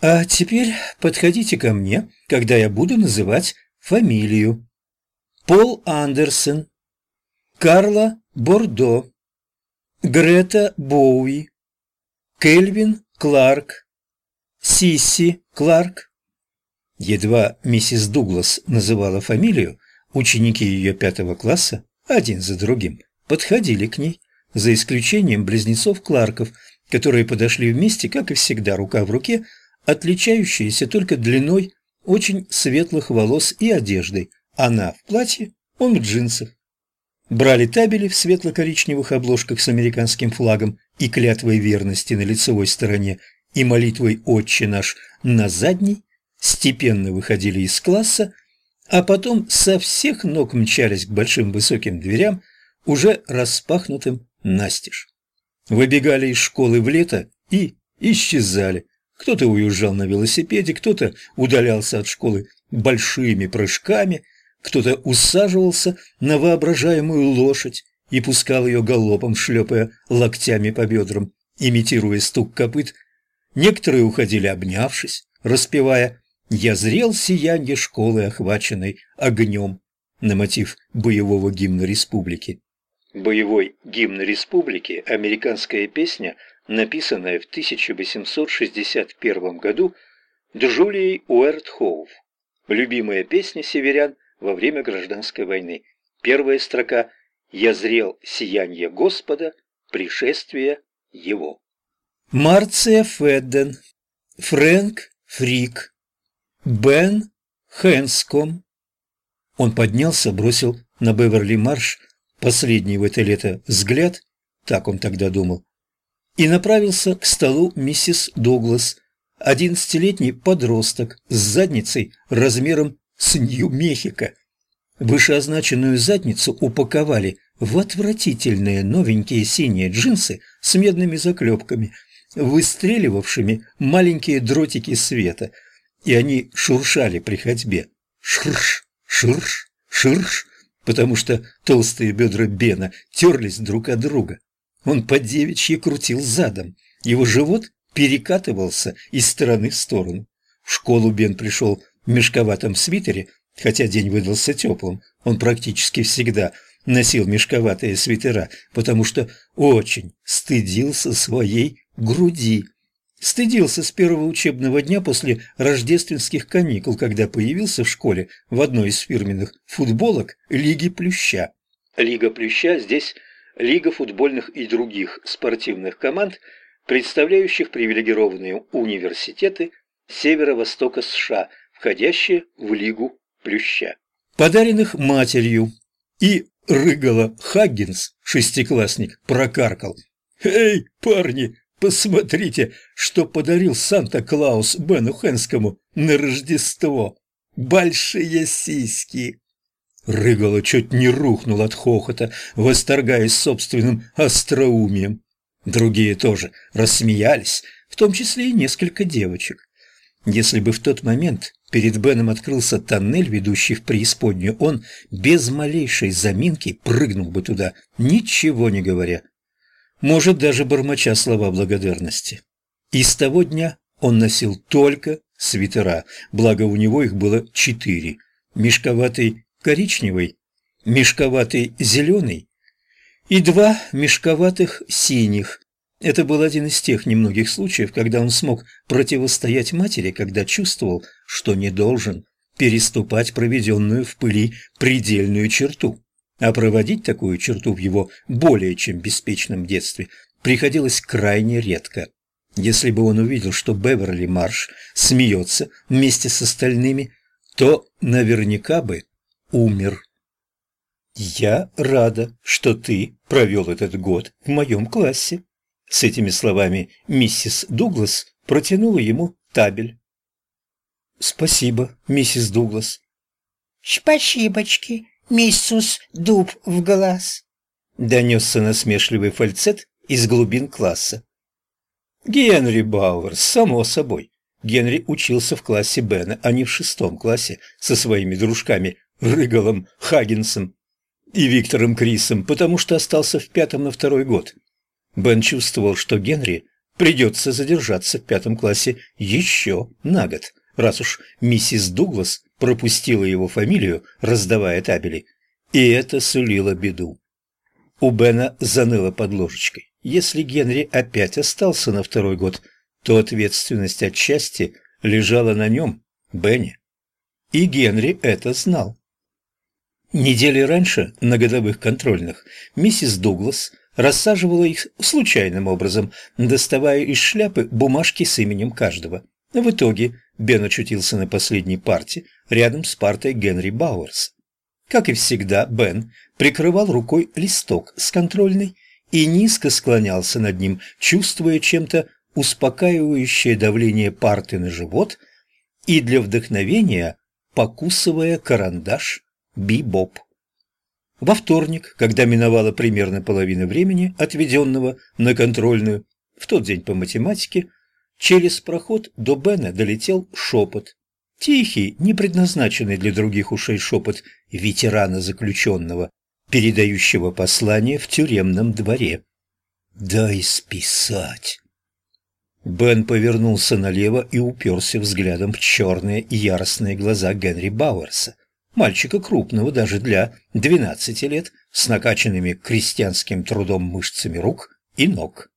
А теперь подходите ко мне, когда я буду называть фамилию. Пол Андерсон, Карла Бордо, Грета Боуи, Кельвин Кларк, Сисси Кларк. Едва миссис Дуглас называла фамилию, ученики ее пятого класса, один за другим, подходили к ней, за исключением близнецов Кларков, которые подошли вместе, как и всегда, рука в руке, отличающиеся только длиной очень светлых волос и одеждой. Она в платье, он в джинсах. Брали табели в светло-коричневых обложках с американским флагом и клятвой верности на лицевой стороне и молитвой «Отче наш» на задней, степенно выходили из класса, а потом со всех ног мчались к большим высоким дверям, уже распахнутым настежь. Выбегали из школы в лето и исчезали. Кто-то уезжал на велосипеде, кто-то удалялся от школы большими прыжками, кто-то усаживался на воображаемую лошадь и пускал ее галопом, шлепая локтями по бедрам, имитируя стук копыт. Некоторые уходили обнявшись, распевая «Я зрел сиянье школы, охваченной огнем» на мотив боевого гимна республики. Боевой гимн республики – американская песня, написанная в 1861 году Джулией Уэртхоув. Любимая песня северян во время гражданской войны. Первая строка «Я зрел сияние Господа, пришествие Его». Марция Федден, Фрэнк Фрик, Бен Хэнском. Он поднялся, бросил на Беверли-Марш последний в это лето взгляд, так он тогда думал, и направился к столу миссис Дуглас, одиннадцатилетний подросток с задницей размером с Нью-Мехико. Вышеозначенную задницу упаковали в отвратительные новенькие синие джинсы с медными заклепками, выстреливавшими маленькие дротики света, и они шуршали при ходьбе. Ширш, ширш, ширш, потому что толстые бедра Бена терлись друг от друга. Он по девичьи крутил задом, его живот перекатывался из стороны в сторону. В школу Бен пришел в мешковатом свитере, хотя день выдался теплым. Он практически всегда носил мешковатые свитера, потому что очень стыдился своей груди. Стыдился с первого учебного дня после рождественских каникул, когда появился в школе в одной из фирменных футболок Лиги Плюща. Лига Плюща здесь Лига футбольных и других спортивных команд, представляющих привилегированные университеты северо-востока США, входящие в Лигу Плюща. Подаренных матерью. И Рыгала Хаггинс, шестиклассник, прокаркал. «Эй, парни, Посмотрите, что подарил Санта-Клаус Бену Хэнскому на Рождество. Большие сиськи. Рыгало чуть не рухнул от хохота, восторгаясь собственным остроумием. Другие тоже рассмеялись, в том числе и несколько девочек. Если бы в тот момент перед Беном открылся тоннель, ведущий в преисподнюю, он без малейшей заминки прыгнул бы туда, ничего не говоря может, даже бормоча слова благодарности. И с того дня он носил только свитера, благо у него их было четыре. Мешковатый коричневый, мешковатый зеленый и два мешковатых синих. Это был один из тех немногих случаев, когда он смог противостоять матери, когда чувствовал, что не должен переступать проведенную в пыли предельную черту. А проводить такую черту в его более чем беспечном детстве приходилось крайне редко. Если бы он увидел, что Беверли Марш смеется вместе с остальными, то наверняка бы умер. «Я рада, что ты провел этот год в моем классе». С этими словами миссис Дуглас протянула ему табель. «Спасибо, миссис Дуглас». «Спасибочки, миссус дуб в глаз!» Донесся насмешливый фальцет из глубин класса. Генри Бауэр, само собой. Генри учился в классе Бена, а не в шестом классе со своими дружками Рыгалом, Хаггинсом и Виктором Крисом, потому что остался в пятом на второй год. Бен чувствовал, что Генри Придется задержаться в пятом классе еще на год, раз уж миссис Дуглас пропустила его фамилию, раздавая табели. И это сулило беду. У Бена заныло под ложечкой. Если Генри опять остался на второй год, то ответственность отчасти лежала на нем, Бенни. И Генри это знал. Недели раньше, на годовых контрольных, миссис Дуглас рассаживала их случайным образом, доставая из шляпы бумажки с именем каждого. В итоге Бен очутился на последней парте рядом с партой Генри Бауэрс. Как и всегда, Бен прикрывал рукой листок с контрольной и низко склонялся над ним, чувствуя чем-то успокаивающее давление парты на живот и для вдохновения покусывая карандаш бибоп. Во вторник, когда миновала примерно половина времени, отведенного на контрольную, в тот день по математике, через проход до Бена долетел шепот. Тихий, не предназначенный для других ушей шепот ветерана заключенного, передающего послание в тюремном дворе. «Дай списать!» Бен повернулся налево и уперся взглядом в черные и яростные глаза Генри Бауэрса, мальчика крупного даже для двенадцати лет, с накачанными крестьянским трудом мышцами рук и ног.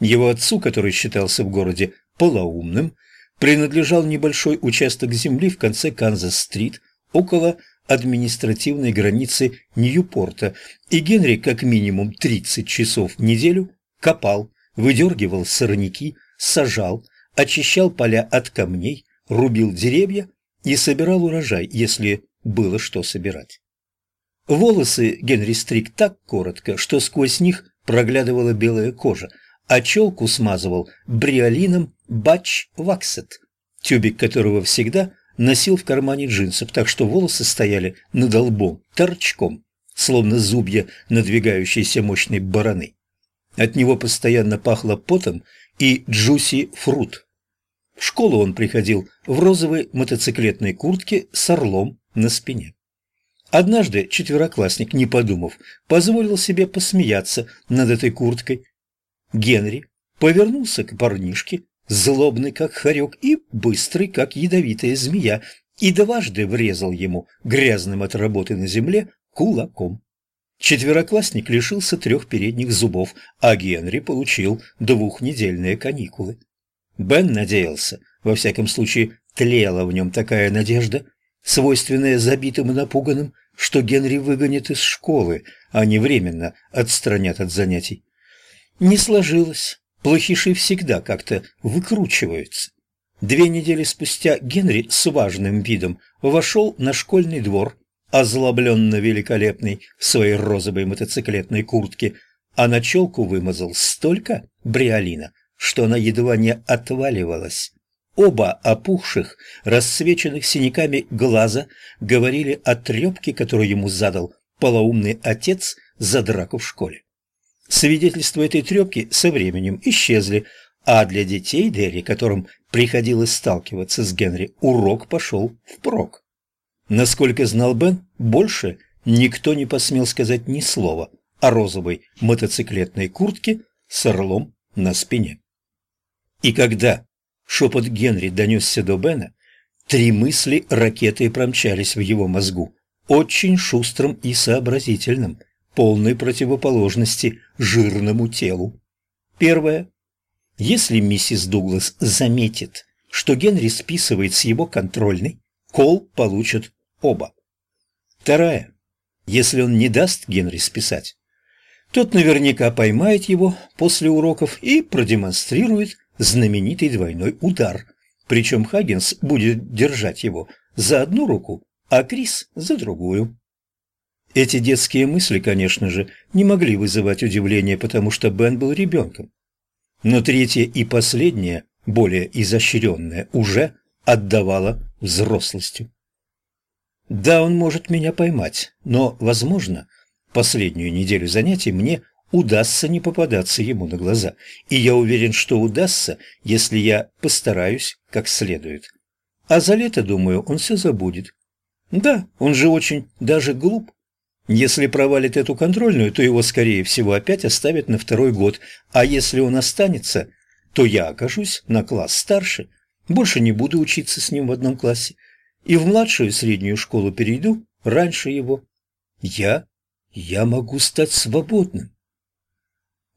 Его отцу, который считался в городе полоумным, принадлежал небольшой участок земли в конце Канзас-стрит, около административной границы Ньюпорта, и Генри как минимум 30 часов в неделю копал, выдергивал сорняки, сажал, очищал поля от камней, рубил деревья и собирал урожай, если было что собирать. Волосы Генри стриг так коротко, что сквозь них проглядывала белая кожа, а челку смазывал бриолином Батч Ваксет, тюбик которого всегда носил в кармане джинсов, так что волосы стояли над лбом, торчком, словно зубья надвигающейся мощной бараны. От него постоянно пахло потом и джуси фрут. В школу он приходил в розовой мотоциклетной куртке с орлом на спине. Однажды четвероклассник, не подумав, позволил себе посмеяться над этой курткой. Генри повернулся к парнишке, злобный как хорек и быстрый как ядовитая змея, и дважды врезал ему грязным от работы на земле кулаком. Четвероклассник лишился трех передних зубов, а Генри получил двухнедельные каникулы. Бен надеялся, во всяком случае, тлела в нем такая надежда, свойственная забитым и напуганным, что Генри выгонят из школы, а не временно отстранят от занятий. Не сложилось. Плохиши всегда как-то выкручиваются. Две недели спустя Генри с важным видом вошел на школьный двор озлобленно великолепный в своей розовой мотоциклетной куртке, а на челку вымазал столько бриолина, что она едва не отваливалась. Оба опухших, рассвеченных синяками глаза говорили о трепке, которую ему задал полоумный отец за драку в школе. Свидетельства этой трепки со временем исчезли, а для детей Дерри, которым приходилось сталкиваться с Генри, урок пошел впрок. Насколько знал Бен, больше никто не посмел сказать ни слова о розовой мотоциклетной куртке с орлом на спине. И когда шепот Генри донесся до Бена, три мысли ракеты промчались в его мозгу, очень шустрым и сообразительным, полной противоположности жирному телу. Первое. Если миссис Дуглас заметит, что Генри списывает с его контрольной, Кол получит оба. Вторая. Если он не даст Генри списать, тот наверняка поймает его после уроков и продемонстрирует знаменитый двойной удар. Причем Хаггинс будет держать его за одну руку, а Крис за другую. Эти детские мысли, конечно же, не могли вызывать удивления, потому что Бен был ребенком. Но третье и последнее, более изощренное, уже отдавало взрослостью. Да, он может меня поймать, но, возможно, последнюю неделю занятий мне удастся не попадаться ему на глаза, и я уверен, что удастся, если я постараюсь как следует. А за лето, думаю, он все забудет. Да, он же очень даже глуп. Если провалит эту контрольную, то его, скорее всего, опять оставят на второй год, а если он останется, то я окажусь на класс старше, больше не буду учиться с ним в одном классе, и в младшую среднюю школу перейду раньше его. Я, я могу стать свободным.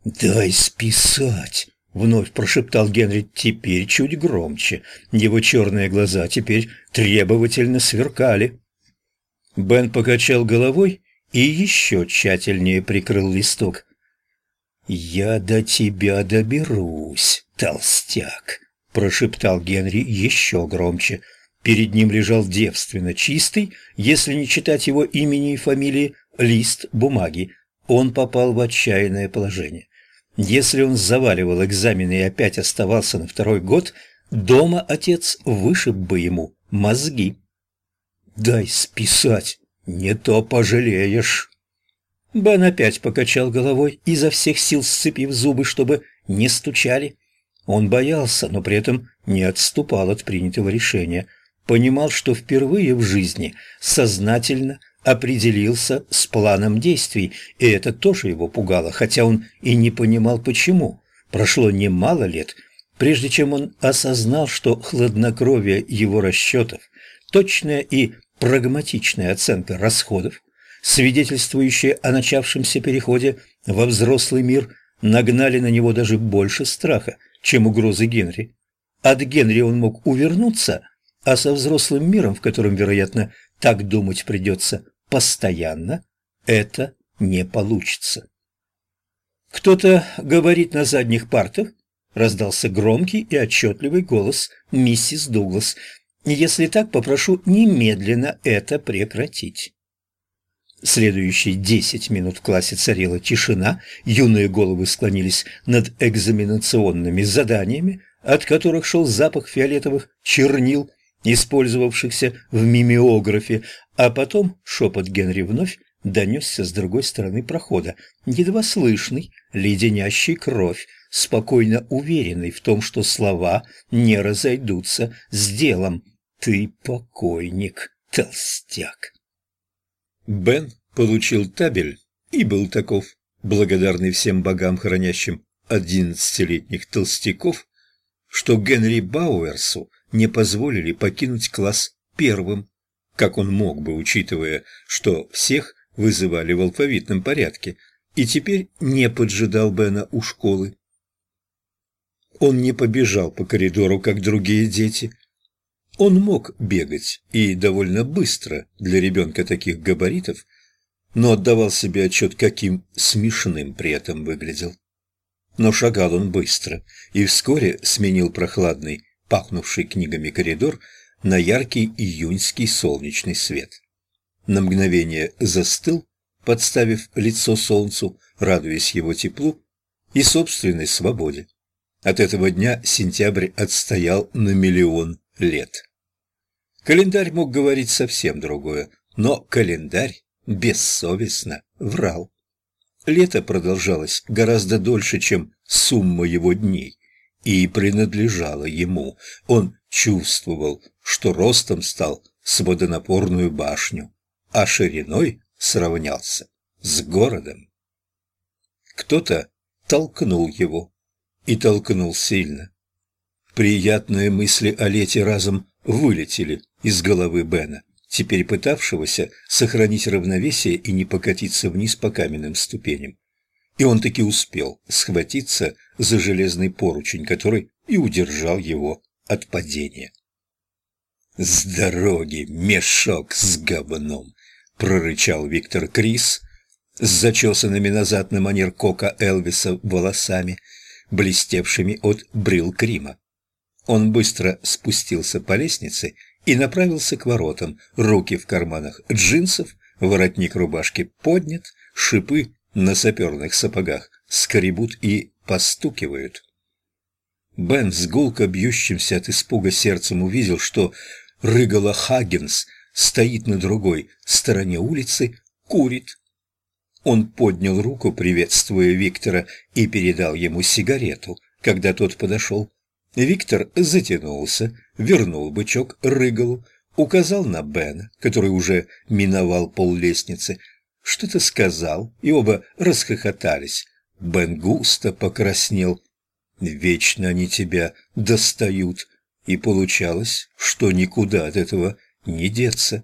«Дай списать!» — вновь прошептал Генри теперь чуть громче. Его черные глаза теперь требовательно сверкали. Бен покачал головой и еще тщательнее прикрыл листок. «Я до тебя доберусь, толстяк!» — прошептал Генри еще громче. Перед ним лежал девственно чистый, если не читать его имени и фамилии, лист бумаги. Он попал в отчаянное положение. Если он заваливал экзамены и опять оставался на второй год, дома отец вышиб бы ему мозги. «Дай списать, не то пожалеешь». Бен опять покачал головой, изо всех сил сцепив зубы, чтобы не стучали. Он боялся, но при этом не отступал от принятого решения. Понимал, что впервые в жизни сознательно определился с планом действий, и это тоже его пугало, хотя он и не понимал почему. Прошло немало лет, прежде чем он осознал, что хладнокровие его расчетов, точная и прагматичная оценка расходов, свидетельствующая о начавшемся переходе во взрослый мир, нагнали на него даже больше страха, чем угрозы Генри. От Генри он мог увернуться, а со взрослым миром, в котором, вероятно, так думать придется, постоянно, это не получится. «Кто-то говорит на задних партах?» — раздался громкий и отчетливый голос миссис Дуглас. «Если так, попрошу немедленно это прекратить». Следующие десять минут в классе царила тишина, юные головы склонились над экзаменационными заданиями, от которых шел запах фиолетовых чернил – использовавшихся в мимеографе, а потом шепот Генри вновь донесся с другой стороны прохода, едва слышный, леденящий кровь, спокойно уверенный в том, что слова не разойдутся с делом. «Ты покойник, толстяк!» Бен получил табель и был таков, благодарный всем богам, хранящим одиннадцатилетних толстяков, что Генри Бауэрсу не позволили покинуть класс первым, как он мог бы, учитывая, что всех вызывали в алфавитном порядке, и теперь не поджидал Бена у школы. Он не побежал по коридору, как другие дети. Он мог бегать, и довольно быстро для ребенка таких габаритов, но отдавал себе отчет, каким смешным при этом выглядел. Но шагал он быстро и вскоре сменил прохладный, пахнувший книгами коридор на яркий июньский солнечный свет. На мгновение застыл, подставив лицо солнцу, радуясь его теплу и собственной свободе. От этого дня сентябрь отстоял на миллион лет. Календарь мог говорить совсем другое, но календарь бессовестно врал. Лето продолжалось гораздо дольше, чем сумма его дней, и принадлежало ему. Он чувствовал, что ростом стал с водонапорную башню, а шириной сравнялся с городом. Кто-то толкнул его, и толкнул сильно. Приятные мысли о лете разом вылетели из головы Бена теперь пытавшегося сохранить равновесие и не покатиться вниз по каменным ступеням. И он таки успел схватиться за железный поручень, который и удержал его от падения. «С дороги, мешок с говном!» — прорычал Виктор Крис с зачесанными назад на манер Кока Элвиса волосами, блестевшими от брил Крима. Он быстро спустился по лестнице и направился к воротам, руки в карманах джинсов, воротник рубашки поднят, шипы на саперных сапогах скребут и постукивают. Бен с гулко бьющимся от испуга сердцем увидел, что Рыгала Хаггинс стоит на другой стороне улицы, курит. Он поднял руку, приветствуя Виктора, и передал ему сигарету, когда тот подошел. Виктор затянулся, вернул бычок Рыгалу, указал на Бена, который уже миновал пол лестницы, что-то сказал, и оба расхохотались. Бен густо покраснел. Вечно они тебя достают, и получалось, что никуда от этого не деться.